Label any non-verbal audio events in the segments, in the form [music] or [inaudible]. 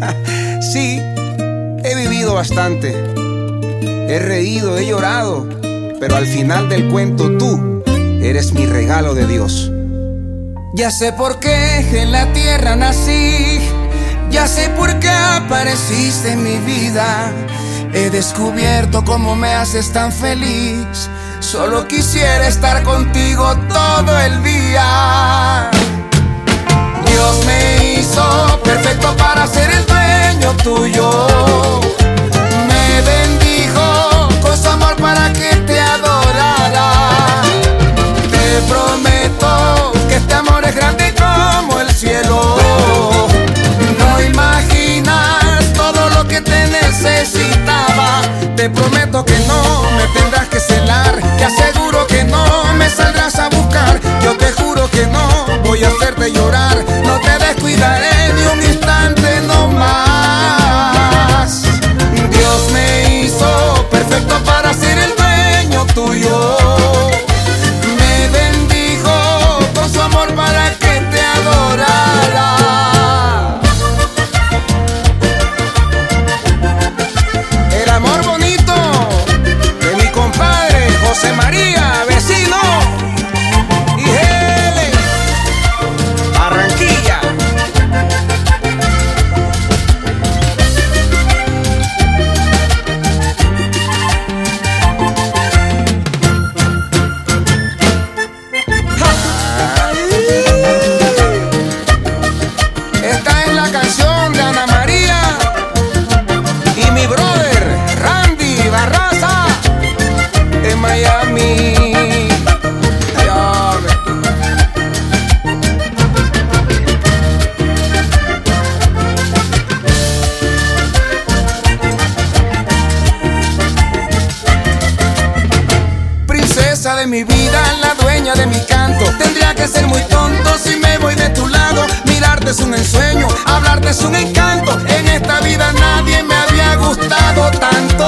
[laughs] sí, he vivido bastante. He reído, he llorado, pero al final del cuento tú eres mi regalo de Dios. Ya sé por qué en la tierra nací, ya sé por qué apareciste en mi vida. He descubierto cómo me haces tan feliz. Solo quisiera estar contigo todo el día. necesitaba. Te prometo mi vida, la dueña de mi canto. Tendría que ser muy tonto si me voy de tu lado. Mirarte es un ensueño, hablarte es un encanto. En esta vida nadie me había gustado tanto.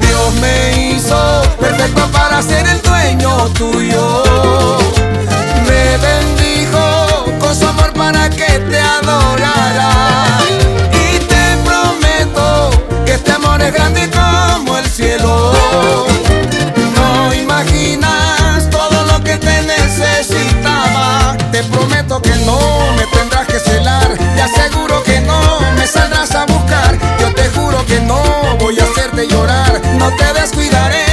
Dios me hizo perfecto para ser el dueño tuyo. estaré